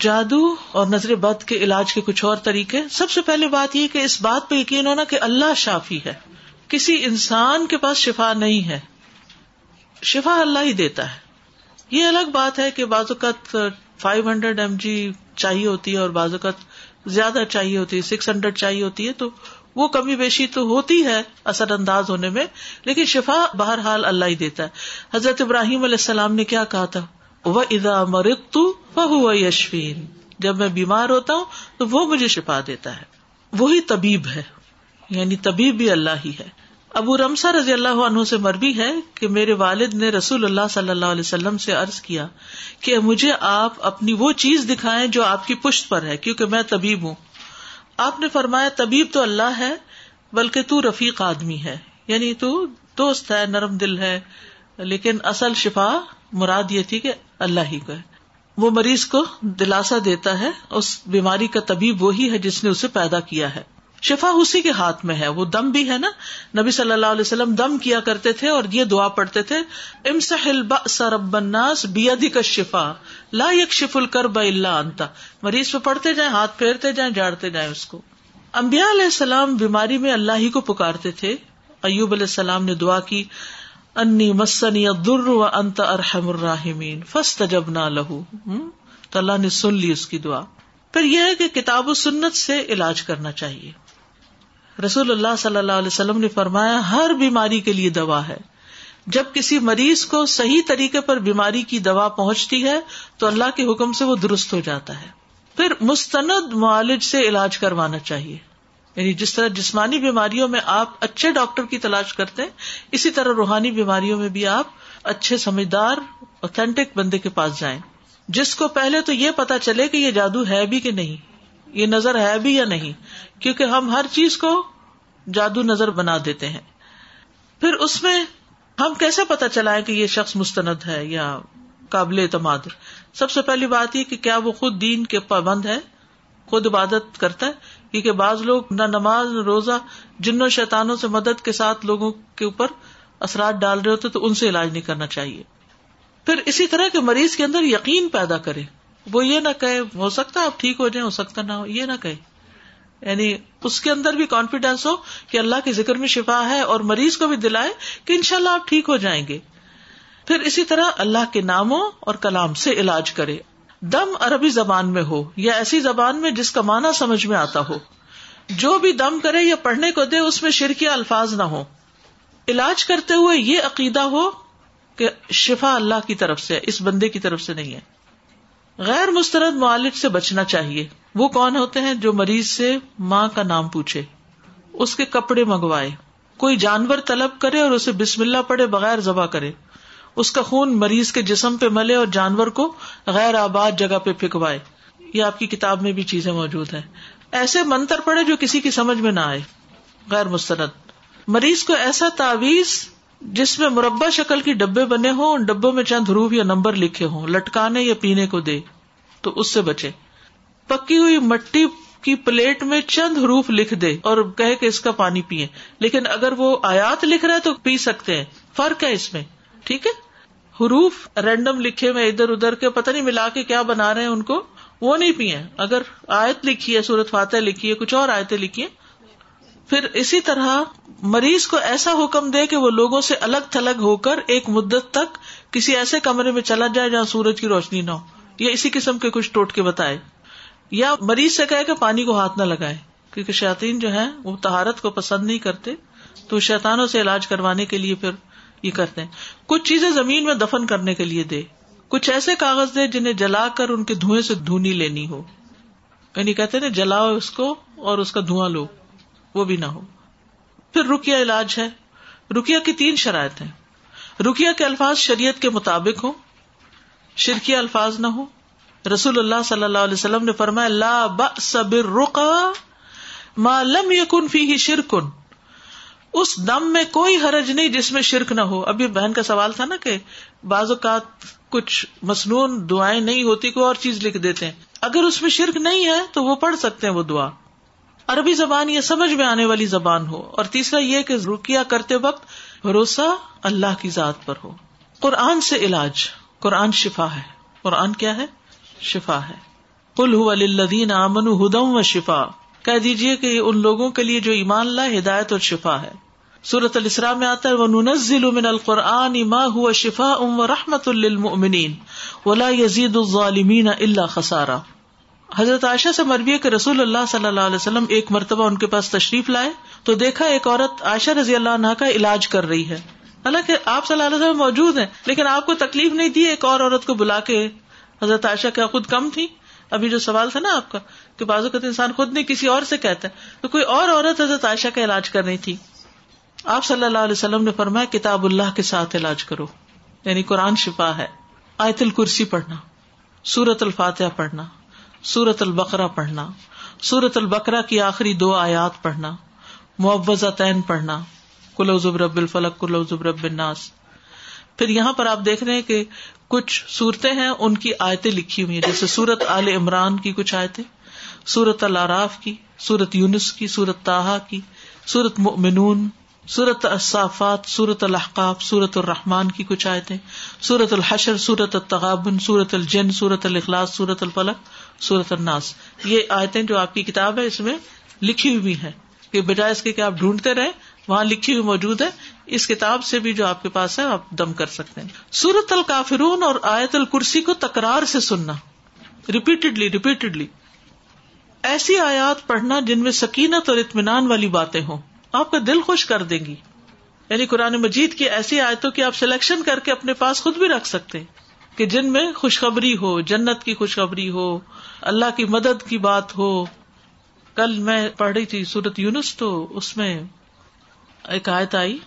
جادو اور نظر بد کے علاج کے کچھ اور طریقے۔ سب سے پہلے بات یہ کہ اس بات پہ یقین ہونا کہ اللہ شافی ہے۔ کسی انسان کے پاس شفا نہیں ہے۔ شفا اللہ ہی دیتا ہے۔ یہ الگ بات ہے کہ بعض اوقات فائیو ہنڈریڈ ایم جی چاہیے ہوتی ہے اور بعض اوقات زیادہ چاہیے ہوتی ہے۔ سکس ہنڈریڈ چاہیے ہوتی ہے تو وہ کمی بیشی تو ہوتی ہے اثر انداز ہونے میں، لیکن شفا بہرحال اللہ ہی دیتا ہے۔ حضرت ابراہیم علیہ السلام نے کیا کہا تھا؟ وہ ادا مرت وہ یشفین جب میں بیمار ہوتا ہوں تو وہ مجھے شفا دیتا ہے۔ وہی طبیب ہے۔ یعنی طبیب بھی اللہ ہی ہے۔ ابو رمسا رضی اللہ عنہ سے مربی ہے کہ میرے والد نے رسول اللہ صلی اللہ علیہ وسلم سے عرض کیا کہ مجھے آپ اپنی وہ چیز دکھائیں جو آپ کی پشت پر ہے، کیونکہ میں طبیب ہوں۔ آپ نے فرمایا، طبیب تو اللہ ہے، بلکہ تو رفیق آدمی ہے۔ یعنی تو دوست ہے، نرم دل ہے، لیکن اصل شفا مراد یہ تھی کہ اللہ ہی کو ہے۔ وہ مریض کو دلاسا دیتا ہے، اس بیماری کا طبیب وہی ہے جس نے اسے پیدا کیا ہے۔ شفا اسی کے ہاتھ میں ہے۔ وہ دم بھی ہے نا۔ نبی صلی اللہ علیہ وسلم دم کیا کرتے تھے اور یہ دعا پڑھتے تھے کا شفا لا یک شف الکر اللہ انتا مریض پہ پڑھتے جائیں، ہاتھ پھیرتے جائیں، جاڑتے جائیں اس کو۔ امبیا علیہ السلام بیماری میں اللہ ہی کو پکارتے تھے۔ ایوب علیہ السلام نے دعا کی انی مسنی در و انت ارحم الراحمین فسٹ جب نہ لہو تو اللہ نے سن لی اس کی دعا۔ پھر یہ ہے کہ کتاب و سنت سے علاج کرنا چاہیے۔ رسول اللہ صلی اللہ علیہ وسلم نے فرمایا، ہر بیماری کے لیے دوا ہے۔ جب کسی مریض کو صحیح طریقے پر بیماری کی دوا پہنچتی ہے، تو اللہ کے حکم سے وہ درست ہو جاتا ہے۔ پھر مستند معالج سے علاج کروانا چاہیے۔ یعنی جس طرح جسمانی بیماریوں میں آپ اچھے ڈاکٹر کی تلاش کرتے ہیں، اسی طرح روحانی بیماریوں میں بھی آپ اچھے سمجھدار اوتھینٹک بندے کے پاس جائیں۔ جس کو پہلے تو یہ پتا چلے کہ یہ جادو ہے بھی کہ نہیں، یہ نظر ہے بھی یا نہیں، کیونکہ ہم ہر چیز کو جادو نظر بنا دیتے ہیں۔ پھر اس میں ہم کیسے پتا چلائے کہ یہ شخص مستند ہے یا قابل اعتماد؟ سب سے پہلی بات یہ کہ کیا وہ خود دین کے پابند ہے، خود عبادت کرتا ہے؟ کیونکہ بعض لوگ نہ نماز روزہ جنوں شیتانوں سے مدد کے ساتھ لوگوں کے اوپر اثرات ڈال رہے ہوتے تو ان سے علاج نہیں کرنا چاہیے۔ پھر اسی طرح کے مریض کے اندر یقین پیدا کرے وہ یہ نہ کہ ہو سکتا آپ ٹھیک ہو جائیں، ہو سکتا نہ ہو، یہ نہ کہ یعنی اس کے اندر بھی کانفیڈینس ہو کہ اللہ کے ذکر میں شفا ہے اور مریض کو بھی دلائے کہ ان شاء اللہ آپ ٹھیک ہو جائیں گے۔ پھر اسی طرح اللہ کے ناموں اور کلام سے علاج کرے۔ دم عربی زبان میں ہو یا ایسی زبان میں جس کا معنی سمجھ میں آتا ہو۔ جو بھی دم کرے یا پڑھنے کو دے، اس میں شرکی الفاظ نہ ہو علاج کرتے ہوئے یہ عقیدہ ہو کہ شفا اللہ کی طرف سے، اس بندے کی طرف سے نہیں ہے۔ غیر مسترد معالج سے بچنا چاہیے۔ وہ کون ہوتے ہیں جو مریض سے ماں کا نام پوچھے، اس کے کپڑے منگوائے۔ کوئی جانور طلب کرے اور اسے بسم اللہ پڑے بغیر ذبح کرے۔ اس کا خون مریض کے جسم پہ ملے اور جانور کو غیر آباد جگہ پہ پھینکوائے۔ یہ آپ کی کتاب میں بھی چیزیں موجود ہیں۔ ایسے منتر پڑے جو کسی کی سمجھ میں نہ آئے۔ غیر مسترد مریض کو ایسا تعویذ جس میں مربع شکل کی ڈبے بنے ہوں، ان ڈبوں میں چند روح یا نمبر لکھے ہوں، لٹکانے یا پینے کو دے، تو اس سے بچے۔ پکی ہوئی مٹی کی پلیٹ میں چند حروف لکھ دے اور کہ اس کا پانی پیئے لیکن اگر وہ آیات لکھ رہا ہے تو پی سکتے ہیں۔ فرق ہے اس میں۔ ٹھیک ہے حروف رینڈم لکھے میں ادھر ادھر کے، پتہ نہیں ملا کے کیا بنا رہے ہیں ان کو، وہ نہیں پیے اگر آیت لکھی ہے سورت فاتح لکھی ہے، کچھ اور آیتیں لکھی پھر اسی طرح مریض کو ایسا حکم دے کہ وہ لوگوں سے الگ تھلگ ہو کر ایک مدت تک کسی ایسے کمرے میں چلا جائے جہاں سورج کی روشنی نہ ہو۔ یا اسی قسم کے کچھ ٹوٹ کے بتائے۔ یا مریض سے کہ پانی کو ہاتھ نہ لگائے، کیونکہ شاطین جو ہے وہ تہارت کو پسند نہیں کرتے، تو شیتانوں سے علاج کروانے کے لیے پھر یہ کرتے ہیں۔ کچھ چیزیں زمین میں دفن کرنے کے لیے دے۔ کچھ ایسے کاغذ دے جنہیں جلا کر ان کے دھوئیں سے دھونی لینی ہو۔ یعنی کہتے نا، جلاؤ اس کو اور اس کا دھواں لو۔ وہ بھی نہ ہو۔ پھر رکیا علاج ہے۔ رکیا کی تین شرائط ہیں۔ رکیا کے الفاظ شریعت کے مطابق ہوں۔ شرکیہ الفاظ نہ ہو رسول اللہ صلی اللہ علیہ وسلم نے فرمایا، لا ما لم یکن فی شرکن اس دم میں کوئی حرج نہیں جس میں شرک نہ ہو۔ ابھی بہن کا سوال تھا نا کہ بعض اوقات کچھ مصنون دعائیں نہیں ہوتی کوئی اور چیز لکھ دیتے ہیں۔ اگر اس میں شرک نہیں ہے تو وہ پڑھ سکتے ہیں وہ دعا۔ عربی زبان یہ سمجھ میں آنے والی زبان ہو۔ اور تیسرا یہ کہ رکیا کرتے وقت بھروسہ اللہ کی ذات پر ہو۔ قرآن سے علاج۔ قرآن شفا ہے۔ قرآن کیا ہے؟ شفا ہے۔ کل لدین امن ہدم و شفا کہہ دیجیے کہ ان لوگوں کے لیے جو ایمان اللہ ہدایت اور شفا ہے۔ سورت السلام میں آتا ہے وہ ننزل من القرآن ما هو شفا ام و رحمت للمؤمنین ولا یزید الظالمین الا خسارا۔ حضرت عائشہ سے مربی کہ رسول اللہ صلی اللہ علیہ وسلم ایک مرتبہ ان کے پاس تشریف لائے۔ تو دیکھا ایک عورت عائشہ رضی اللہ عنہ کا علاج کر رہی ہے۔ حالانکہ آپ صلی اللہ علیہ وسلم موجود ہیں، لیکن آپ کو تکلیف نہیں دی ایک اور عورت کو بلا کے۔ حضرت عائشہ کیا خود کم تھی؟ ابھی جو سوال تھا نا آپ کا کہ بازو کا انسان خود نہیں، کسی اور سے کہتا ہے۔ تو کوئی اور عورت حضرت عائشہ کا علاج کر رہی تھی۔ آپ صلی اللہ علیہ وسلم نے فرمایا، کتاب اللہ کے ساتھ علاج کرو۔ یعنی قرآن شفا ہے۔ آیت الکرسی پڑھنا سورت الفاتحہ پڑھنا سورت البقرا پڑھنا سورت البقرا کی آخری دو آیات پڑھنا معوضہ تعین پڑھنا کلو رب الفلق کلو رب الناس۔ پھر یہاں پر آپ دیکھ رہے ہیں کہ کچھ صورتیں ہیں، ان کی آیتیں لکھی ہوئی ہیں۔ جیسے سورت عال عمران کی کچھ آیتیں، سورت العراف کی، سورت یونس کی، سورت تاہا کی، سورت مؤمنون، سورت الصافات، سورت الحقاب سورت الرحمان کی کچھ آیتیں، سورت الحشر، سورت التغابن، سورت الجن، سورت الاخلاص، سورت الفلق، سورت الناس۔ یہ آیتیں جو آپ کی کتاب ہے، اس میں لکھی ہوئی ہیں کہ بجائے اس کے کہ آپ ڈھونڈتے رہے وہاں لکھی ہوئی موجود ہے۔ اس کتاب سے بھی جو آپ کے پاس ہے، آپ دم کر سکتے ہیں۔ سورت الکافرون اور آیت الکرسی کو تکرار سے سننا۔ ریپیٹڈلی ریپیٹڈلی ایسی آیات پڑھنا جن میں سکینت اور اطمینان والی باتیں ہوں۔ آپ کا دل خوش کر دیں گی۔ یعنی قرآن مجید کی ایسی آیتوں کی آپ سلیکشن کر کے اپنے پاس خود بھی رکھ سکتے ہیں۔ کہ جن میں خوشخبری ہو، جنت کی خوشخبری ہو، اللہ کی مدد کی بات ہو۔ کل میں پڑھ رہی تھی سورت یونس تو اس میں ایک آیت آئی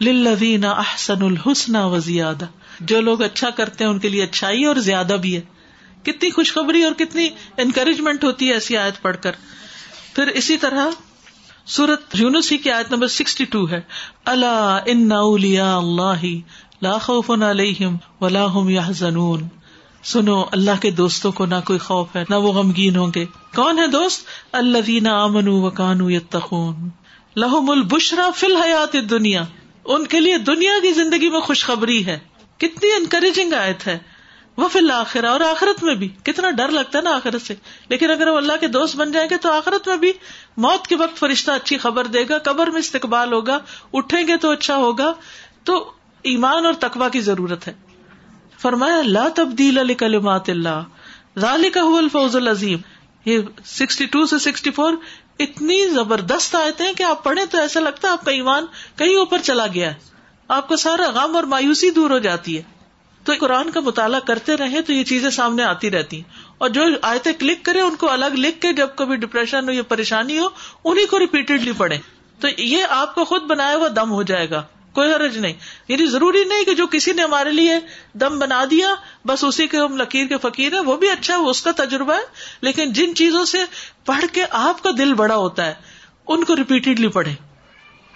للذین احسن الحسن و زیادہ جو لوگ اچھا کرتے ہیں ان کے لیے اچھائی اور زیادہ بھی ہے۔ کتنی خوشخبری اور کتنی انکریجمنٹ ہوتی ہے ایسی آیت پڑھ کر۔ پھر اسی طرح سورت یونس ہی کی آیت نمبر سکسٹی ٹو ہے۔ اللہ ان اللہ لا خوف علیہم ولا هم يحزنون۔ سنو، اللہ کے دوستوں کو نہ کوئی خوف ہے، نہ وہ غمگین ہوں گے۔ کون ہے دوست؟ اللہ دینا امن و کانو یتقون لہم البشرا فی الحیات دنیا ان کے لیے دنیا کی زندگی میں خوشخبری ہے۔ کتنی انکریجنگ آیت ہے۔ وہ فی الآخر اور آخرت میں بھی۔ کتنا ڈر لگتا ہے نا آخرت سے۔ لیکن اگر وہ اللہ کے دوست بن جائیں گے تو آخرت میں بھی موت کے وقت فرشتہ اچھی خبر دے گا، قبر میں استقبال ہوگا، اٹھیں گے تو اچھا ہوگا۔ تو ایمان اور تقوا کی ضرورت ہے۔ فرمایا اللہ تبدیل علی کلمات اللہ۔ ذالی کا الفوز العظیم۔ یہ سکسٹی ٹو سے سکسٹی فور اتنی زبردست آئے کہ آپ پڑھیں تو ایسا لگتا ہے آپ کا ایمان کہیں اوپر چلا گیا ہے۔ آپ کا سارا غم اور مایوسی دور ہو جاتی ہے۔ تو قرآن کا مطالعہ کرتے رہے تو یہ چیزیں سامنے آتی رہتی ہیں۔ اور جو آیتیں کلک کرے ان کو الگ لکھ کے جب کبھی ڈپریشن ہو یا پریشانی ہو، انہیں کو ریپیٹڈلی پڑھے تو یہ آپ کو خود بنایا ہوا دم ہو جائے گا۔ کوئی حرج نہیں۔ یعنی ضروری نہیں کہ جو کسی نے ہمارے لیے دم بنا دیا، بس اسی کے ہم لکیر کے فقیر ہے وہ بھی اچھا ہے، اس کا تجربہ ہے۔ لیکن جن چیزوں سے پڑھ کے آپ کا دل بڑا ہوتا ہے، ان کو ریپیٹڈلی پڑھے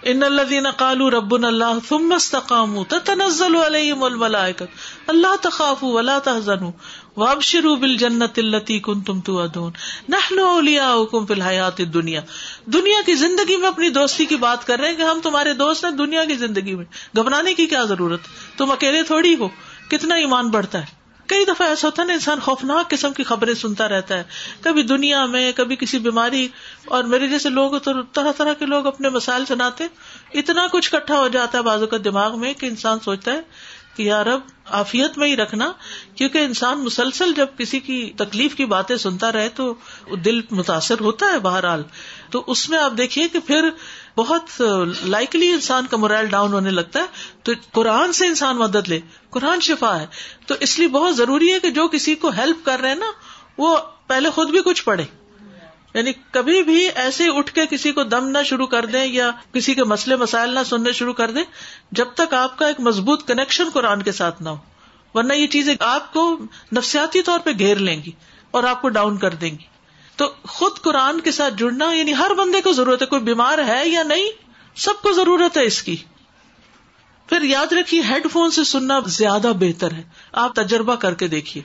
ان الذين قالوا ربنا الله ثم استقاموا تتنزل عليهم الملائكه اللہ تخافوا ولا تحزنوا۔ وابشروا بالجنة التي كنتم توعدون۔ نحن اولياؤكم في الحياه الدنيا۔ دنیا کی زندگی میں اپنی دوستی کی بات کر رہے ہیں کہ ہم تمہارے دوست ہیں دنیا کی زندگی میں۔ گھبرانے کی کیا ضرورت؟ تم اکیلے تھوڑی ہو۔ کتنا ایمان بڑھتا ہے؟ کئی دفعہ ایسا ہوتا ہے نا، انسان خوفناک قسم کی خبریں سنتا رہتا ہے۔ کبھی دنیا میں، کبھی کسی بیماری۔ اور میرے جیسے لوگ تو طرح طرح کے لوگ اپنے مسائل سناتے۔ اتنا کچھ کٹھا ہو جاتا ہے بازو کا دماغ میں کہ انسان سوچتا ہے کہ یار اب آفیت میں ہی رکھنا، کیونکہ انسان مسلسل جب کسی کی تکلیف کی باتیں سنتا رہے تو دل متاثر ہوتا ہے بہرحال۔ تو اس میں آپ دیکھیے کہ پھر بہت لائکلی انسان کا مرائل ڈاؤن ہونے لگتا ہے۔ تو قرآن سے انسان مدد لے، قرآن شفا ہے۔ تو اس لیے بہت ضروری ہے کہ جو کسی کو ہیلپ کر رہے ہیں نا، وہ پہلے خود بھی کچھ پڑھے۔ یعنی کبھی بھی ایسے اٹھ کے کسی کو دم نہ شروع کر دیں یا کسی کے مسئلے مسائل نہ سننے شروع کر دیں جب تک آپ کا ایک مضبوط کنیکشن قرآن کے ساتھ نہ ہو۔ ورنہ یہ چیزیں آپ کو نفسیاتی طور پہ گھیر لیں گی اور آپ کو ڈاؤن کر دیں گی۔ تو خود قرآن کے ساتھ جڑنا یعنی ہر بندے کو ضرورت ہے، کوئی بیمار ہے یا نہیں، سب کو ضرورت ہے اس کی۔ پھر یاد رکھیے ہیڈ فون سے سننا زیادہ بہتر ہے۔ آپ تجربہ کر کے دیکھیے۔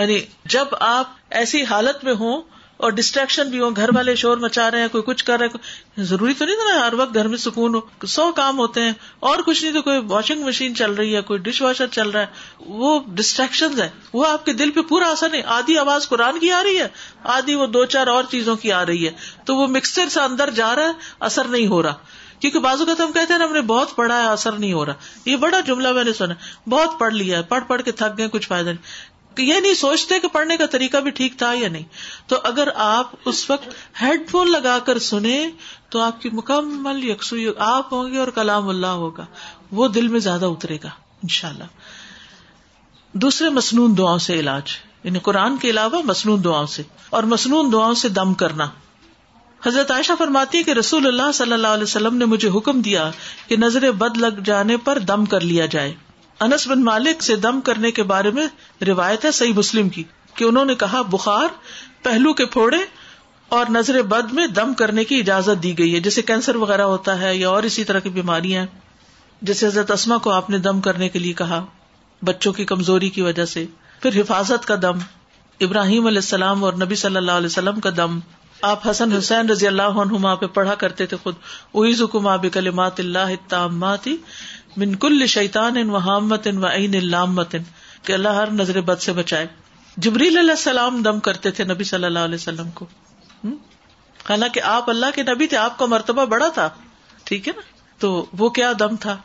یعنی جب آپ ایسی حالت میں ہوں اور ڈسٹریکشن بھی ہو گھر والے شور مچا رہے ہیں، کوئی کچھ کر رہے ہیں ضروری تو نہیں تھا ہر وقت گھر میں سکون ہو، سو کام ہوتے ہیں، اور کچھ نہیں تو کوئی واشنگ مشین چل رہی ہے، کوئی ڈش واشر چل رہا ہے، وہ ڈسٹریکشن ہے وہ آپ کے دل پہ پورا اثر نہیں، آدھی آواز قرآن کی آ رہی ہے، آدھی وہ دو چار اور چیزوں کی آ رہی ہے، تو وہ مکسر سے اندر جا رہا ہے، اثر نہیں ہو رہا۔ کیونکہ بازو کا تو ہم کہتے ہیں ہم نے بہت پڑھا ہے، اثر نہیں ہو رہا۔ یہ بڑا جملہ میں نے سنا بہت پڑھ لیا ہے، پڑھ پڑھ کے تھک گئے، کچھ فائدہ نہیں۔ یہ نہیں سوچتے کہ پڑھنے کا طریقہ بھی ٹھیک تھا یا نہیں۔ تو اگر آپ اس وقت ہیڈ فون لگا کر سنیں تو آپ کی مکمل یکسو آپ ہوں گے اور کلام اللہ ہوگا۔ وہ دل میں زیادہ اترے گا ان شاء اللہ دوسرے مصنون دعاؤں سے علاج۔ یعنی قرآن کے علاوہ مصنون دعاؤں سے۔ اور مصنون دعاؤں سے دم کرنا۔ حضرت عائشہ فرماتی ہے کہ رسول اللہ صلی اللہ علیہ وسلم نے مجھے حکم دیا کہ نظر بد لگ جانے پر دم کر لیا جائے۔ انس بن مالک سے دم کرنے کے بارے میں روایت ہے صحیح مسلم کی، کہ انہوں نے کہا، بخار پہلو کے پھوڑے اور نظر بد میں دم کرنے کی اجازت دی گئی ہے، جیسے کینسر وغیرہ ہوتا ہے یا اور اسی طرح کی بیماریاں جیسے حضرت اسما کو آپ نے دم کرنے کے لیے کہا، بچوں کی کمزوری کی وجہ سے، پھر حفاظت کا دم، ابراہیم علیہ السلام اور نبی صلی اللہ علیہ وسلم کا دم۔ آپ حسن حسین رضی اللہ عنہما پہ پڑھا کرتے تھے خود اویز حکم آب کلمات اللہ تاماتی من کل شیطان ان وحامت ان و عین اللامت کہ اللہ ہر نظر بد سے بچائے۔ جبریل علیہ السلام دم کرتے تھے نبی صلی اللہ علیہ وسلم کو۔ حالانکہ آپ اللہ کے نبی تھے، آپ کا مرتبہ بڑا تھا۔ ٹھیک ہے نا؟ تو وہ کیا دم تھا؟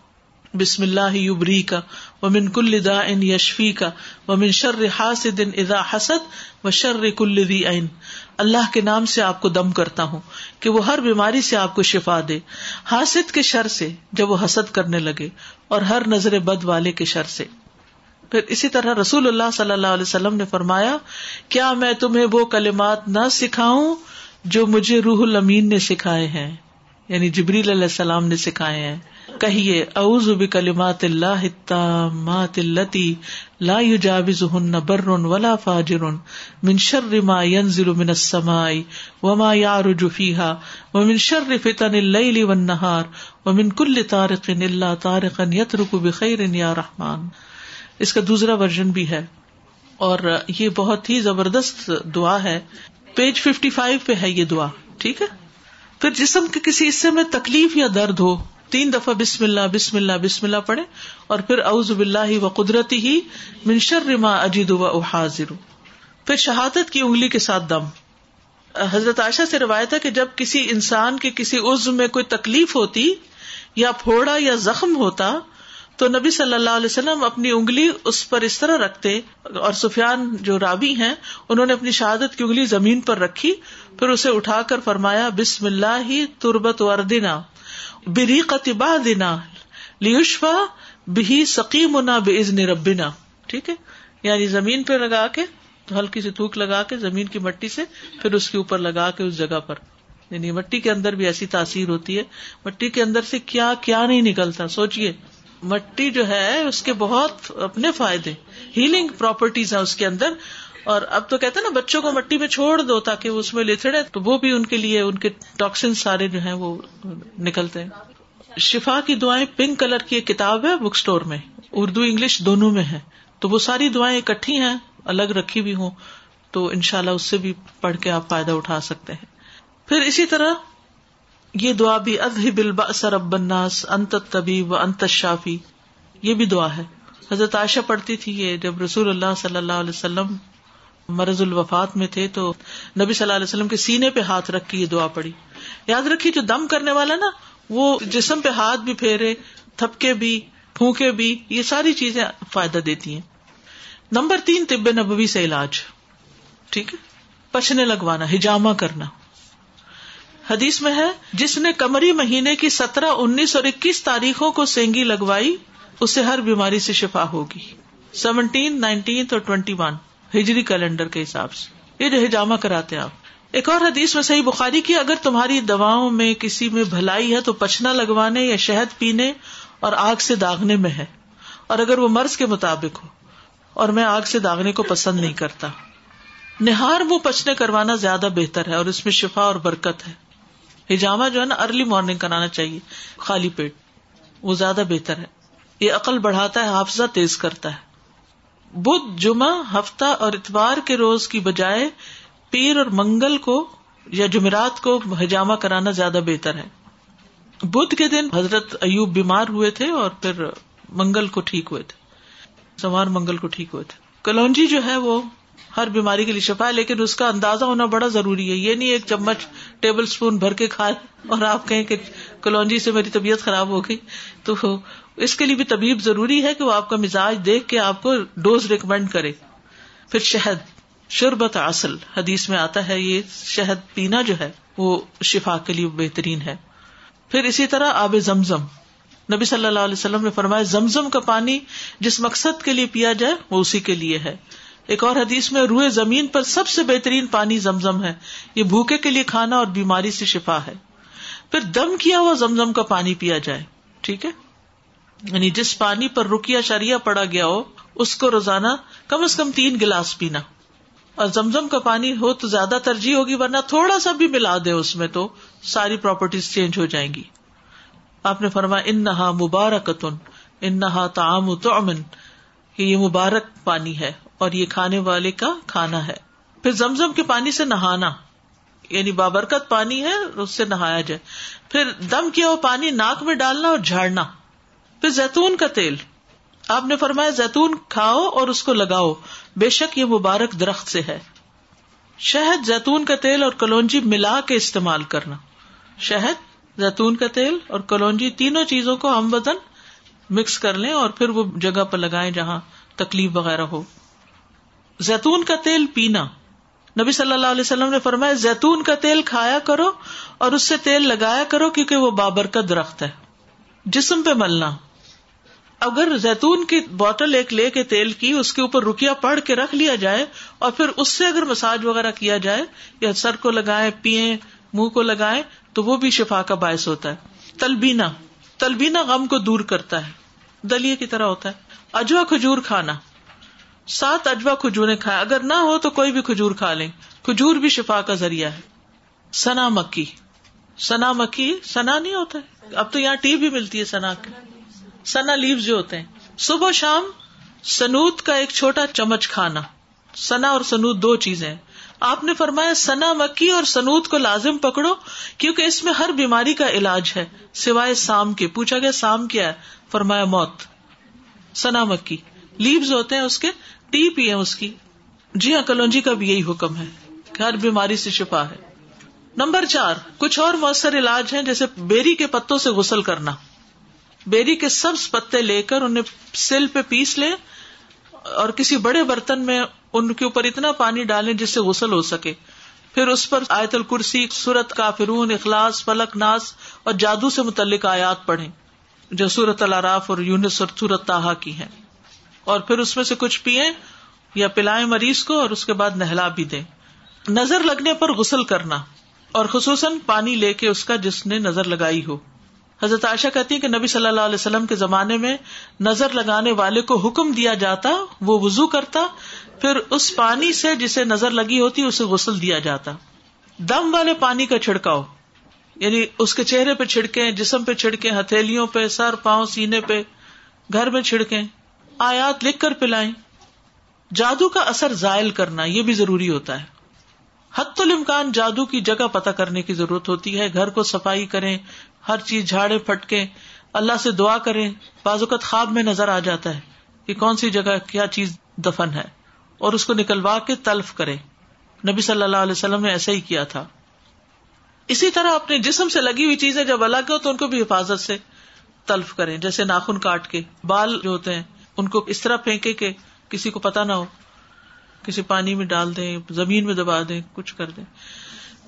بسم اللہ یبری کا وہ من کل دا ان یشفی کا وہ من شر حاسد اذا حسد و شر کل دی عین۔ اللہ کے نام سے آپ کو دم کرتا ہوں کہ وہ ہر بیماری سے آپ کو شفا دے۔ حاسد کے شر سے جب وہ حسد کرنے لگے اور ہر نظر بد والے کے شر سے۔ پھر اسی طرح رسول اللہ صلی اللہ علیہ وسلم نے فرمایا، کیا میں تمہیں وہ کلمات نہ سکھاؤں جو مجھے روح المین نے سکھائے ہیں؟ یعنی جبریل علیہ السلام نے سکھائے ہیں، کہیے، اعوذ بکلمات اللہ التامات اللتی لا یجاوزهن بر ولا فاجر من شر ما ينزل من السماء وما يعرج فيها ومن شر فتن الليل والنهار ومن كل طارق الا طارقا يترك بخير یا رحمان۔ اس کا دوسرا ورژن بھی ہے، اور یہ بہت ہی زبردست دعا ہے۔ پیج ففٹی فائیو پہ ہے یہ دعا، ٹھیک ہے؟ پھر جسم کے کسی حصے میں تکلیف یا درد ہو، تین دفعہ بسم اللہ بسم اللہ بسم اللہ پڑھے اور پھر اعوذ باللہ و قدرتی ہی منشر رما اجید و حاضر پھر شہادت کی انگلی کے ساتھ دم۔ حضرت عائشہ سے روایت ہے کہ جب کسی انسان کے کسی عزو میں کوئی تکلیف ہوتی یا پھوڑا یا زخم ہوتا تو نبی صلی اللہ علیہ وسلم اپنی انگلی اس پر اس طرح رکھتے، اور سفیان جو رابی ہیں، انہوں نے اپنی شہادت کی انگلی زمین پر رکھی، پھر اسے اٹھا کر فرمایا، بسم اللہ ہی تربت وردنا بری قطبا دینا لیوشفا بھی سکیم نہ بے عزن ربنا۔ ٹھیک ہے؟ یعنی زمین پہ لگا کے، ہلکی سی تھوک لگا کے، زمین کی مٹی سے، پھر اس کے اوپر لگا کے اس جگہ پر۔ یعنی مٹی کے اندر بھی ایسی تاثیر ہوتی ہے۔ مٹی کے اندر سے کیا کیا نہیں نکلتا سوچیے مٹی جو ہے اس کے بہت اپنے فائدے ہیلنگ پراپرٹیز ہیں اس کے اندر۔ اور اب تو کہتے ہیں نا، بچوں کو مٹی میں چھوڑ دو تاکہ وہ اس میں لتڑے تو وہ بھی ان کے لیے، ان کے ٹاکسن سارے جو ہیں وہ نکلتے ہیں۔ شفا کی دعائیں پنک کلر کی ایک کتاب ہے بک اسٹور میں۔ اردو، انگلش دونوں میں ہے۔ تو وہ ساری دعائیں اکٹھی ہیں، الگ رکھی بھی ہوں، تو ان شاء اللہ اس سے بھی پڑھ کے آپ فائدہ اٹھا سکتے ہیں۔ پھر اسی طرح یہ دعا بھی ادہ بلبا سر ابناس انت طبی و انت شافی یہ بھی دعا ہے۔ حضرت عائشہ پڑھتی تھی یہ، جب رسول اللہ صلی اللہ علیہ وسلم مرض الوفات میں تھے تو نبی صلی اللہ علیہ وسلم کے سینے پہ ہاتھ رکھ کے یہ دعا پڑی یاد رکھیے جو دم کرنے والا نا، وہ جسم پہ ہاتھ بھی پھیرے، تھپکے بھی، پھونکے بھی، یہ ساری چیزیں فائدہ دیتی ہیں۔ نمبر تین، طب نبوی سے علاج۔ ٹھیک ہے؟ پچنے لگوانا، ہجامہ کرنا۔ حدیث میں ہے، جس نے کمری مہینے کی سترہ، انیس اور اکیس تاریخوں کو سینگی لگوائی، اسے ہر بیماری سے شفا ہوگی۔ سیونٹین نائنٹین اور ٹوینٹی ون ہجری کیلنڈر کے حساب سے۔ یہ جو ہجامہ کراتے آپ۔ ایک اور حدیث میں صحیح بخاری کی، اگر تمہاری دواؤں میں کسی میں بھلائی ہے تو پچنا لگوانے یا شہد پینے اور آگ سے داغنے میں ہے۔ اور اگر وہ مرض کے مطابق ہو اور میں آگ سے داغنے کو پسند نہیں کرتا۔ نہار منہ پچنے کروانا زیادہ بہتر ہے اور اس میں شفا اور برکت ہے۔ ہجامہ جو ہے نا ارلی مارننگ کرانا چاہیے، خالی پیٹ۔ وہ زیادہ بہتر ہے۔ یہ عقل بڑھاتا ہے، حافظہ تیز کرتا ہے۔ بدھ، جمعہ، ہفتہ اور اتوار کے روز کی بجائے پیر اور منگل کو یا جمعرات کو حجامہ کرانا زیادہ بہتر ہے۔ بدھ کے دن حضرت ایوب بیمار ہوئے تھے اور پھر منگل کو ٹھیک ہوئے تھے۔ سوار منگل کو ٹھیک ہوئے تھے۔ کلونجی جو ہے وہ ہر بیماری کے لیے شفا ہے، لیکن اس کا اندازہ ہونا بڑا ضروری ہے۔ یہ نہیں ایک چمچ ٹیبل اسپون بھر کے کھائے اور آپ کہیں کہ کلونجی سے میری طبیعت خراب ہو گئی۔ تو اس کے لیے بھی طبیب ضروری ہے کہ وہ آپ کا مزاج دیکھ کے آپ کو ڈوز ریکمینڈ کرے۔ پھر شہد، شربت اصل حدیث میں آتا ہے یہ شہد پینا جو ہے وہ شفا کے لیے بہترین ہے۔ پھر اسی طرح آب زمزم۔ نبی صلی اللہ علیہ وسلم نے فرمایا، زمزم کا پانی جس مقصد کے لیے پیا جائے وہ اسی کے لیے ہے۔ ایک اور حدیث میں روئے زمین پر سب سے بہترین پانی زمزم ہے۔ یہ بھوکے کے لیے کھانا اور بیماری سے شفا ہے۔ پھر دم کیا ہوا زمزم کا پانی پیا جائے؟ ٹھیک ہے؟ یعنی جس پانی پر رکیا شریا پڑا گیا ہو، اس کو روزانہ کم از کم تین گلاس پینا۔ اور زمزم کا پانی ہو تو زیادہ ترجیح ہوگی، ورنہ تھوڑا سا بھی ملا دے اس میں تو ساری پراپرٹیز چینج ہو جائیں گی۔ آپ نے فرمایا ان نہا مبارکتن ان نہا تعام تو امن یہ مبارک پانی ہے۔ اور یہ کھانے والے کا کھانا ہے۔ پھر زمزم کے پانی سے نہانا یعنی بابرکت پانی ہے، اس سے نہایا جائے۔ پھر دم کیا ہوا پانی ناک میں ڈالنا اور جھاڑنا۔ پھر زیتون کا تیل۔ آپ نے فرمایا زیتون کھاؤ اور اس کو لگاؤ۔ بے شک یہ مبارک درخت سے ہے۔ شہد، زیتون کا تیل اور کلونجی ملا کے استعمال کرنا۔ شہد، زیتون کا تیل اور کلونجی تینوں چیزوں کو ہم بدن مکس کر لیں اور پھر وہ جگہ پر لگائیں جہاں تکلیف وغیرہ ہو۔ زیتون کا تیل پینا۔ نبی صلی اللہ علیہ وسلم نے فرمایا، زیتون کا تیل کھایا کرو اور اس سے تیل لگایا کرو کیونکہ وہ بابر کا درخت ہے۔ جسم پہ ملنا۔ اگر زیتون کی بوٹل ایک لے کے تیل کی، اس کے اوپر رکیا پڑ کے رکھ لیا جائے اور پھر اس سے اگر مساج وغیرہ کیا جائے یا سر کو لگائے پیئے منہ کو لگائے، تو وہ بھی شفا کا باعث ہوتا ہے۔ تلبینا تلبینا غم کو دور کرتا ہے۔ دلیے کی طرح ہوتا ہے۔ اجوا کھجور کھانا۔ سات اجوا کھجورے کھائے اگر نہ ہو تو کوئی بھی کھجور کھا لیں۔ کھجور بھی شفا کا ذریعہ ہے۔ سنا مکی۔ سنا مکی، سنا نہیں ہوتا ہے۔ اب تو یہاں ٹی بھی ملتی ہے سنا کی سنا لیو جو ہوتے ہیں۔ صبح شام سنوت کا ایک چھوٹا چمچ کھانا۔ سنا اور سنوت دو چیزیں آپ نے فرمایا سنا مکی اور سنوت کو لازم پکڑو، کیونکہ اس میں ہر بیماری کا علاج ہے۔ سوائے سام کے۔ پوچھا گیا سام کیا ہے؟ فرمایا موت۔ سنا مکی۔ لیوز ہوتے ہیں اس کے ٹی پی اس کی۔ جی ہاں کلونجی کا بھی یہی حکم ہے کہ ہر بیماری سے شفا ہے۔ نمبر چار، کچھ اور مؤثر علاج ہیں جیسے بیری کے پتوں سے غسل کرنا۔ بیری کے سب پتے لے کر انہیں سل پہ پیس لے اور کسی بڑے برتن میں ان کے اوپر اتنا پانی ڈالیں جس سے غسل ہو سکے۔ پھر اس پر آیت الکرسی، سورت کا فرون اخلاص، فلک، ناس اور جادو سے متعلق آیات پڑھیں، جو سورت الراف اور یونس اور سورت تاہا کی ہیں۔ اور پھر اس میں سے کچھ پیئے یا پلائیں مریض کو اور اس کے بعد نہلا بھی دیں۔ نظر لگنے پر غسل کرنا اور خصوصاً پانی لے کے اس کا جس نے نظر لگائی ہو۔ حضرت عائشہ کہتی کہ نبی صلی اللہ علیہ وسلم کے زمانے میں نظر لگانے والے کو حکم دیا جاتا، وہ وزو کرتا، پھر اس پانی سے جسے نظر لگی ہوتی اسے غسل دیا جاتا۔ دم والے پانی کا چھڑکاؤ یعنی اس کے چہرے پہ چھڑکے جسم پہ چھڑکے ہتھیلیوں پہ، سر، پاؤں، سینے پہ، گھر میں چھڑکے آیات لکھ کر پلائیں۔ جادو کا اثر زائل کرنا یہ بھی ضروری ہوتا ہے۔ حت الامکان جادو کی جگہ پتہ کرنے کی ضرورت ہوتی ہے۔ گھر کو صفائی کریں، ہر چیز جھاڑے پھٹکے اللہ سے دعا کریں، بعض اوقات خواب میں نظر آ جاتا ہے کہ کون سی جگہ کیا چیز دفن ہے اور اس کو نکلوا کے تلف کرے نبی صلی اللہ علیہ وسلم نے ایسا ہی کیا تھا۔ اسی طرح اپنے جسم سے لگی ہوئی چیزیں جب الگ ہو تو ان کو بھی حفاظت سے تلف کریں، جیسے ناخن کاٹ کے۔ بال جو ہوتے ہیں ان کو اس طرح پھینکے کہ کسی کو پتا نہ ہو، کسی پانی میں ڈال دیں، زمین میں دبا دیں، کچھ کر دیں۔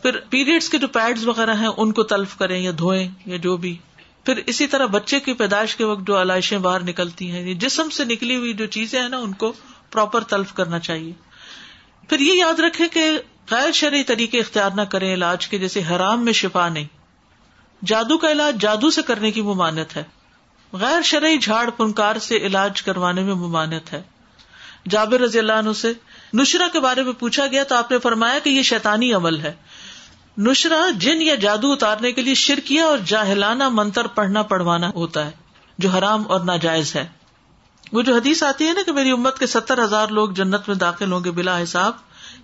پھر پیریڈس کے جو پیڈ وغیرہ ہیں، ان کو تلف کریں یا دھوئیں یا جو بھی۔ پھر اسی طرح بچے کی پیدائش کے وقت جو علائشیں باہر نکلتی ہیں جسم سے نکلی ہوئی جو چیزیں ہیں نا، ان کو پراپر تلف کرنا چاہیے۔ پھر یہ یاد رکھے کہ غیر شرعی طریقے اختیار نہ کریں علاج کے، جیسے حرام میں شفا نہیں۔ جادو کا علاج جادو سے کرنے کی ممانت ہے۔ غیر شرعی جھاڑ پنکار سے علاج کروانے میں ممانت ہے۔ جابر رضی اللہ عنہ سے نشرا کے بارے میں پوچھا گیا تو آپ نے فرمایا کہ یہ شیطانی عمل ہے۔ نشرا جن یا جادو اتارنے کے لیے شرکیا اور جاہلانہ منتر پڑھنا پڑھوانا ہوتا ہے، جو حرام اور ناجائز ہے۔ وہ جو حدیث آتی ہے نا کہ میری امت کے ستر ہزار لوگ جنت میں داخل ہوں گے بلا حساب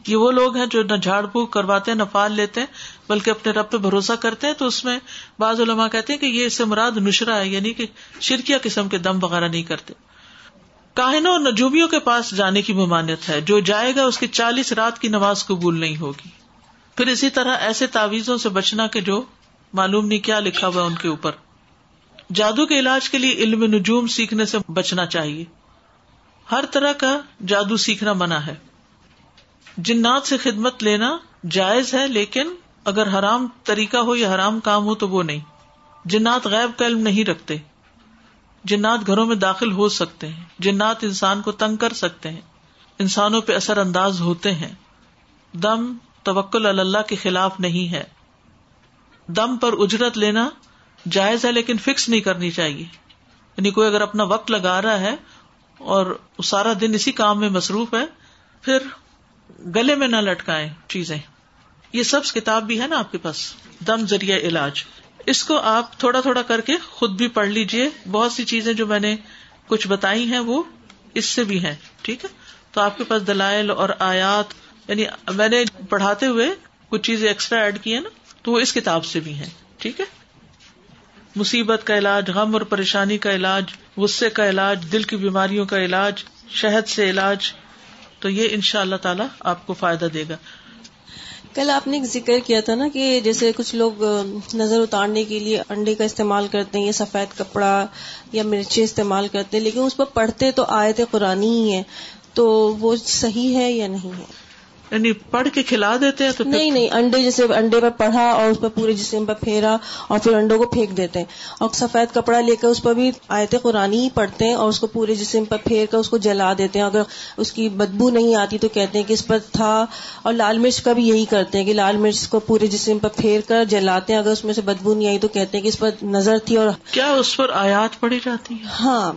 یہ وہ لوگ ہیں جو نہ جھاڑ پھونک کرواتے ہیں نہ پال لیتے ہیں بلکہ اپنے رب پہ بھروسہ کرتے ہیں، تو اس میں بعض علماء کہتے ہیں کہ یہ اس سے مراد نشرا ہے یعنی کہ شرکیا قسم کے دم وغیرہ نہیں کرتے۔ کاہنوں اور نجوبیوں کے پاس جانے کی ممانت ہے، جو جائے گا اس کی چالیس رات کی نماز قبول نہیں ہوگی۔ پھر اسی طرح ایسے تعویذوں سے بچنا کہ جو معلوم نہیں کیا لکھا ہوا ان کے اوپر۔ جادو کے علاج کے لیے علم نجوم سیکھنے سے بچنا چاہیے۔ ہر طرح کا جادو سیکھنا منع ہے۔ جنات سے خدمت لینا جائز ہے، لیکن اگر حرام طریقہ ہو یا حرام کام ہو تو وہ نہیں۔ جنات غیب کا علم نہیں رکھتے۔ جنات گھروں میں داخل ہو سکتے ہیں۔ جنات انسان کو تنگ کر سکتے ہیں۔ انسانوں پہ اثر انداز ہوتے ہیں۔ دم توکل اللہ کے خلاف نہیں ہے۔ دم پر اجرت لینا جائز ہے، لیکن فکس نہیں کرنی چاہیے۔ یعنی کوئی اگر اپنا وقت لگا رہا ہے اور سارا دن اسی کام میں مصروف ہے، پھر گلے میں نہ لٹکائے چیزیں۔ یہ سب کتاب بھی ہے نا آپ کے پاس، دم ذریعہ علاج۔ اس کو آپ تھوڑا تھوڑا کر کے خود بھی پڑھ لیجیے بہت سی چیزیں جو میں نے کچھ بتائی ہیں وہ اس سے بھی ہیں، ٹھیک ہے؟ تو آپ کے پاس دلائل اور آیات یعنی میں نے پڑھاتے ہوئے کچھ چیزیں ایکسٹرا ایڈ کی ہیں نا، تو وہ اس کتاب سے بھی ہیں، ٹھیک ہے؟ مصیبت کا علاج، غم اور پریشانی کا علاج، غصے کا علاج، دل کی بیماریوں کا علاج، شہد سے علاج تو یہ ان شاء اللہ تعالی آپ کو فائدہ دے گا۔ کل آپ نے ایک ذکر کیا تھا نا کہ جیسے کچھ لوگ نظر اتارنے کے لیے انڈے کا استعمال کرتے ہیں یا سفید کپڑا یا مرچیں استعمال کرتے ہیں، لیکن اس پر پڑھتے تو آئے تھے قرآن ہی ہیں، تو وہ صحیح ہے یا نہیں ہے؟ یعنی پڑھ کے کھلا دیتے ہیں تو نہیں نہیں انڈے جیسے انڈے پر پڑھا اور اس پر پورے جسم پر پھیرا اور پھر انڈوں کو پھینک دیتے ہیں۔ اور سفید کپڑا لے کر اس پر بھی آیت قرآن ہی پڑھتے ہیں اور اس کو پورے جسم پر پھیر کر اس کو جلا دیتے ہیں۔ اگر اس کی بدبو نہیں آتی تو کہتے ہیں کہ اس پر تھا۔ اور لال مرچ کا بھی یہی کرتے ہیں کہ لال مرچ کو پورے جسم پر پھیر کر جلاتے ہیں۔ اگر اس میں سے بدبو نہیں آئی تو کہتے ہیں کہ اس پر نظر تھی اور کیا اس پر آیات پڑی جاتی ہے ہاں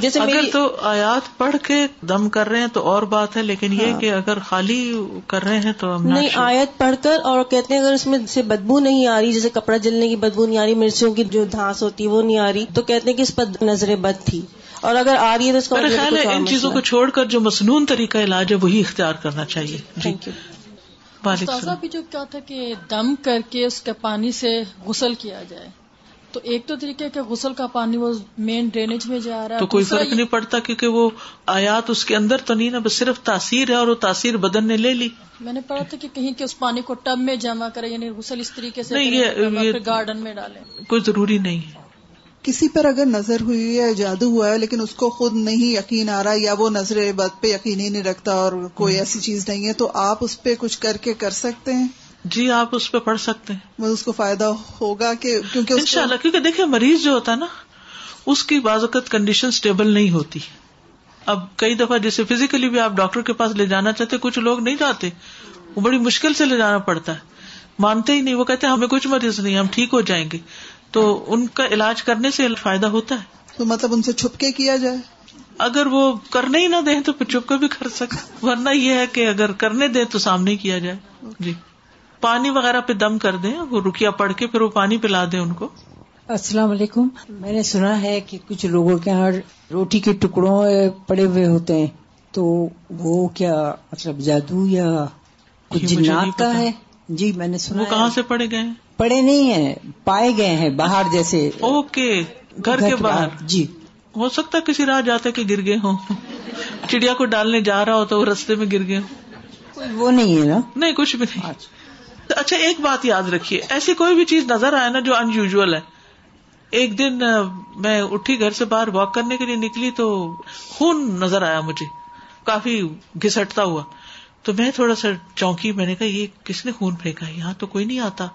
جیسے اگر تو آیات پڑھ کے دم کر رہے ہیں تو اور بات ہے لیکن یہ ہاں۔ کہ اگر خالی کر رہے ہیں تو نہیں آیت پڑھ کر اور کہتے ہیں اگر اس میں سے بدبو نہیں آ رہی جیسے کپڑا جلنے کی بدبو نہیں آ رہی مرچوں کی جو دھاس ہوتی ہے وہ نہیں آ رہی تو کہتے ہیں کہ اس پر نظر بد تھی۔ اور اگر آ رہی ہے تو اس کا خیال ہے ان چیزوں کو چھوڑ کر جو مصنون طریقہ علاج ہے وہی اختیار کرنا چاہیے۔ تھینک یو بھی جو کیا تھا کہ دم کر کے اس کے پانی سے غسل کیا جائے۔ تو ایک تو طریقہ کہ غسل کا پانی وہ مین ڈرینیج میں جا رہا ہے تو کوئی فرق نہیں پڑتا کیونکہ وہ آیات اس کے اندر تو نہیں نا بس صرف تاثیر ہے اور وہ تاثیر بدن نے لے لی۔ میں نے پڑھا تھا کہ کہیں کہ اس پانی کو ٹب میں جمع کرے یعنی غسل اس طریقے سے گارڈن میں ڈالے۔ کوئی ضروری نہیں۔ ہے کسی پر اگر نظر ہوئی ہے جادو ہوا ہے لیکن اس کو خود نہیں یقین آ رہا یا وہ نظر بد پہ یقین ہی نہیں رکھتا اور کوئی ایسی چیز نہیں ہے تو آپ اس پہ کچھ کر کے کر سکتے ہیں؟ جی آپ اس پہ پڑھ سکتے ہیں۔ اس کو فائدہ ہوگا کہ کیونکہ ان شاء اللہ کیونکہ دیکھیں مریض جو ہوتا ہے نا اس کی بازوقت کنڈیشن اسٹیبل نہیں ہوتی۔ اب کئی دفعہ جیسے فزیکلی بھی آپ ڈاکٹر کے پاس لے جانا چاہتے کچھ لوگ نہیں جاتے۔ وہ بڑی مشکل سے لے جانا پڑتا ہے۔ مانتے ہی نہیں وہ کہتے ہمیں کچھ مریض نہیں ہم ٹھیک ہو جائیں گے۔ تو ان کا علاج کرنے سے فائدہ ہوتا ہے۔ تو مطلب ان سے چھپ کے کیا جائے؟ اگر وہ کرنے ہی نہ دیں تو پھر چھپ کے بھی کر سکتے۔ ورنہ یہ ہے کہ اگر کرنے دیں تو سامنے کیا جائے۔ جی۔ پانی وغیرہ پہ دم کر دیں وہ رکیا پڑ کے پھر وہ پانی پلا دیں ان کو۔ السلام علیکم۔ میں نے سنا ہے کہ کچھ لوگوں کے یہاں روٹی کے ٹکڑوں پڑے ہوئے ہوتے ہیں۔ تو وہ کیا مطلب جادو یا کچھ جنات کا ہے؟ جی میں نے سنا کہاں سے پڑے گئے پڑے نہیں ہیں پائے گئے ہیں باہر جیسے۔ اوکے گھر کے باہر۔ جی۔ ہو سکتا کسی راہ جاتے کہ گر گئے ہوں۔ چڑیا کو ڈالنے جا رہا ہو تو وہ رستے میں گر گئے وہ نہیں ہے نا؟ نہیں کچھ بھی نہیں۔ اچھا۔ اچھا ایک بات یاد رکھیے۔ ایسی کوئی بھی چیز نظر آئے نا جو ان یوژل ہے۔ ایک دن میں اٹھی گھر سے باہر واک کرنے کے لیے نکلی تو خون نظر آیا مجھے۔ کافی گھسٹتا ہوا۔ تو میں تھوڑا سا چونکی، میں نے کہا، یہ کس نے خون پھینکا؟ یہاں تو کوئی نہیں آتا۔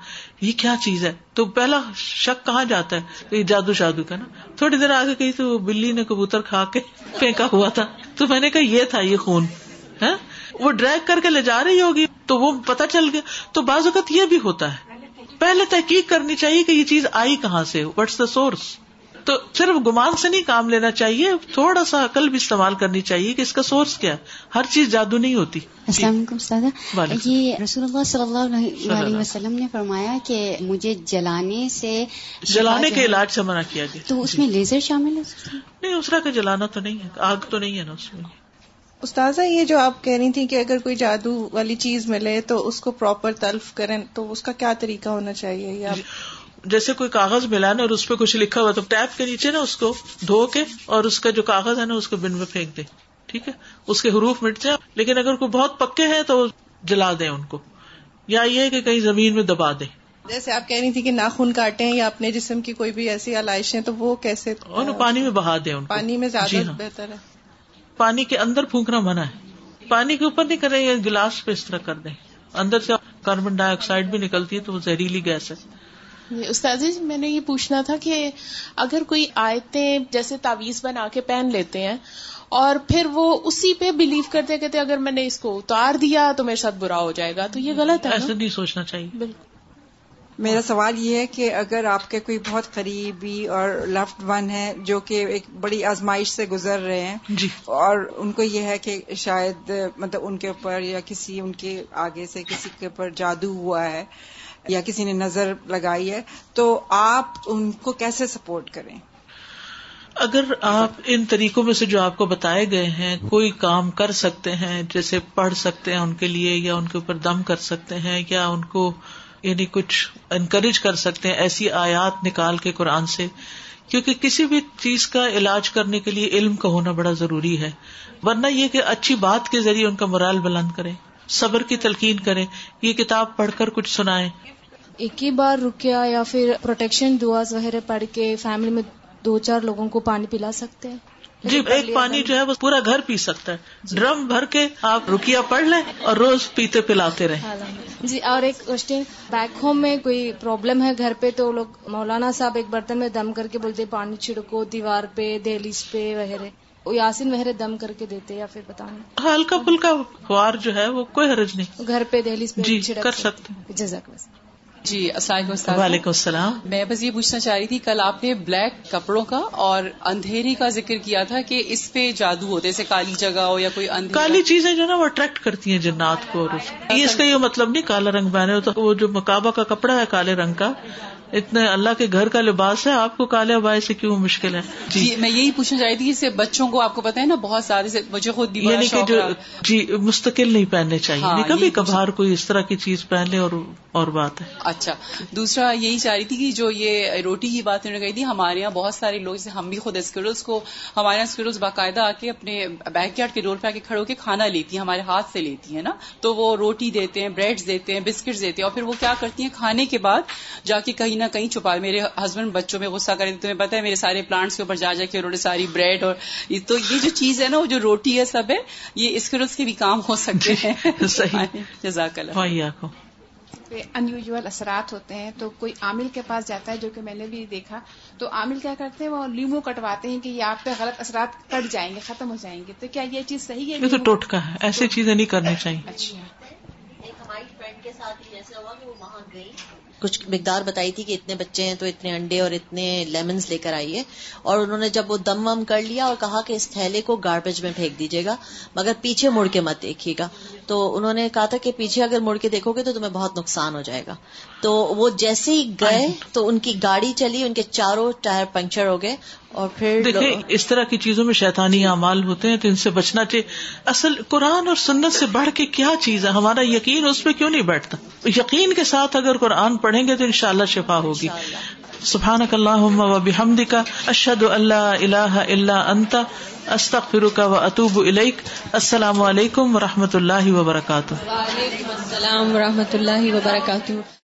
یہ کیا چیز ہے؟ تو پہلا شک کہاں جاتا ہے؟ یہ جادو شادو کا نا۔ تھوڑی دیر آگے گئی تو بلی نے کبوتر کھا کے پھینکا ہوا تھا۔ تو میں نے کہا، یہ تھا یہ خون۔ ہے وہ ڈرائیو کر کے لے جا رہی ہوگی تو وہ پتا چل گیا۔ تو بعض اوقات یہ بھی ہوتا ہے۔ پہلے تحقیق کرنی چاہیے کہ یہ چیز آئی کہاں سے واٹس دا سورس تو صرف گمان سے نہیں کام لینا چاہیے تھوڑا سا عقل بھی استعمال کرنی چاہیے کہ اس کا سورس کیا ہر چیز جادو نہیں ہوتی۔ السلام علیکم یہ رسول اللہ صلی اللہ علیہ وسلم۔ نے فرمایا کہ مجھے جلانے سے جلانے کے علاج سے منع کیا گیا۔ تو اس میں لیزر شامل ہے نہیں اس طرح کا جلانا تو نہیں ہے آگ تو نہیں ہے نا اس میں۔ استاذہ یہ جو آپ کہہ رہی تھی کہ اگر کوئی جادو والی چیز ملے تو اس کو پراپر تلف کریں تو اس کا کیا طریقہ ہونا چاہیے؟ یا جیسے کوئی کاغذ ملا نا اور اس پہ کچھ لکھا ہوا تو ٹیپ کے نیچے نا اس کو دھو کے اور اس کا جو کاغذ ہے نا اس کو بن میں پھینک دے ٹھیک ہے؟ اس کے حروف مٹ جائے لیکن اگر کوئی بہت پکے ہیں تو جلا دیں ان کو یا یہ کہ کہیں زمین میں دبا دیں۔ جیسے آپ کہہ رہی تھی کہ ناخن کاٹے یا اپنے جسم کی کوئی بھی ایسی علائشیں تو وہ کیسے؟ پانی میں بہا دیں پانی میں زیادہ جی ہاں۔ بہتر ہے۔ پانی کے اندر پھونکنا منع ہے۔ پانی کے اوپر نہیں کریں یا گلاس پہ اس طرح کر دیں۔ اندر سے کاربن ڈائی آکسائڈ بھی نکلتی ہے تو وہ زہریلی گیس ہے۔ استاد جی میں نے یہ پوچھنا تھا کہ اگر کوئی آیتیں جیسے تعویذ بنا کے پہن لیتے ہیں اور پھر وہ اسی پہ بلیو کرتے کہتے اگر میں نے اس کو اتار دیا تو میرے ساتھ برا ہو جائے گا تو یہ غلط ہے ایسا نہیں سوچنا چاہیے۔ بالکل۔ میرا سوال یہ ہے کہ اگر آپ کے کوئی بہت قریبی اور لفٹ ون ہے جو کہ ایک بڑی آزمائش سے گزر رہے ہیں جی۔ اور ان کو یہ ہے کہ شاید مطلب ان کے اوپر یا کسی ان کے آگے سے کسی کے اوپر جادو ہوا ہے یا کسی نے نظر لگائی ہے تو آپ ان کو کیسے سپورٹ کریں؟ اگر آپ ان طریقوں میں سے جو آپ کو بتائے گئے ہیں کوئی کام کر سکتے ہیں جیسے پڑھ سکتے ہیں ان کے لیے یا ان کے اوپر دم کر سکتے ہیں یا ان کو یعنی کچھ انکریج کر سکتے ہیں ایسی آیات نکال کے قرآن سے، کیونکہ کسی بھی چیز کا علاج کرنے کے لیے علم کا ہونا بڑا ضروری ہے۔ ورنہ یہ کہ اچھی بات کے ذریعے ان کا مرال بلند کریں، صبر کی تلقین کریں، یہ کتاب پڑھ کر کچھ سنائے ایک ہی بار رکیا یا پھر پروٹیکشن دعا وغیرہ پڑھ کے فیملی میں دو چار لوگوں کو پانی پلا سکتے ہیں۔ جی ایک پانی جو ہے وہ پورا گھر پی سکتا ہے۔ ڈرم بھر کے آپ رکیا پڑھ لیں اور روز پیتے پلاتے رہے جی اور ایک کوشچن بیک ہوم میں کوئی پرابلم ہے گھر پہ؟ تو لوگ مولانا صاحب ایک برتن میں دم کر کے بولتے پانی چھڑکو دیوار پہ دہلیز پہ وغیرہ۔ یاسین وغیرہ دم کر کے دیتے یا پھر بتانا ہلکا پھلکا فوار جو ہے وہ کوئی حرج نہیں۔ گھر پہ دہلیز پہ جی کر سکتے جزاک جی السلام وعلیکم السلام۔ میں بس یہ پوچھنا چاہ رہی تھی کل آپ نے بلیک کپڑوں کا اور اندھیری کا ذکر کیا تھا کہ اس پہ جادو ہوتے جیسے کالی جگہ ہو یا کوئی کالی چیزیں جو نا وہ اٹریکٹ کرتی ہیں جنات کو یہ اس کا یہ مطلب نہیں کالا رنگ پہنے ہوتا وہ جو مکابہ کا کپڑا ہے کالے رنگ کا اتنے اللہ کے گھر کا لباس ہے آپ کو کالے ابائے سے کیوں مشکل ہے؟ جی, جی، میں یہی پوچھنا چاہی تھی کہ بچوں کو آپ کو پتا ہے نا بہت سارے مجھے خود یعنی کہ جو جی مستقل نہیں پہننے چاہیے۔ ہاں، کبھی کبھار کوئی اس طرح کی چیز پہن لے اور اور بات ہے۔ اچھا دوسرا یہی چاہ رہی تھی کہ جو یہ روٹی کی بات انہوں نے کہی تھی ہمارے یہاں بہت سارے لوگ جیسے ہم بھی خود اسکرولس کو ہمارے یہاں اسکرولس باقاعدہ آ کے اپنے بیک یارڈ کے ڈور پہ آ کے کھڑے ہو کے کھانا لیتی ہیں ہمارے ہاتھ سے لیتی ہیں نا۔ تو وہ روٹی دیتے ہیں بریڈ دیتے ہیں بسکٹ دیتے ہیں اور پھر وہ کیا کرتی ہیں؟ کھانے کے بعد جا کے کہیں نہ کہیں چھپا میرے ہسبینڈ بچوں میں غصہ کرے تمہیں پتا ہے میرے سارے پلانٹس کے اوپر جا جا کے انہوں نے ساری بریڈ اور تو یہ جو چیز ہے نا وہ جو روٹی ہے سب ہے یہ اس کے کے بھی کام ہو سکتے ہیں۔ جزاک اللہ انیوژل اثرات ہوتے ہیں تو کوئی عامل کے پاس جاتا ہے جو کہ میں نے بھی دیکھا۔ تو عامل کیا کرتے ہیں؟ وہ لیمو کٹواتے ہیں کہ یہ آپ پہ غلط اثرات کٹ جائیں گے ختم ہو جائیں گے۔ تو کیا یہ چیز صحیح ہے؟ یہ تو ٹوٹکا ہے ایسی چیزیں نہیں کرنی چاہیے۔ اچھا۔ ایک ہماری فرینڈ کے ساتھ جیسے ہوا کہ وہ وہاں گئی۔ کچھ مقدار بتائی تھی کہ اتنے بچے ہیں تو اتنے انڈے اور اتنے لیمنز لے کر آئیے۔ اور انہوں نے جب وہ دم وم کر لیا اور کہا کہ اس تھیلے کو گاربیج میں پھینک دیجیے گا مگر پیچھے مڑ کے مت دیکھیے گا۔ تو انہوں نے کہا تھا کہ پیچھے اگر مڑ کے دیکھو گے تو تمہیں بہت نقصان ہو جائے گا۔ تو وہ جیسے ہی گئے تو ان کی گاڑی چلی ان کے چاروں ٹائر پنکچر ہو گئے اور پھر دیکھیں اس طرح کی چیزوں میں شیطانی اعمال ہوتے ہیں تو ان سے بچنا چاہیے۔ اصل قرآن اور سنت سے بڑھ کے کیا چیز ہے؟ ہمارا یقین اس پہ کیوں نہیں بیٹھتا؟ یقین کے ساتھ اگر قرآن پڑھیں گے تو ان شاء اللہ شفا ہوگی. سبحان اللہ و بحمد کا اشد اللہ اللہ اللہ انتا استخ کا و اطوب السلام علیکم و رحمۃ اللہ وبرکاتہ. السلام و رحمۃ اللہ وبرکاتہ.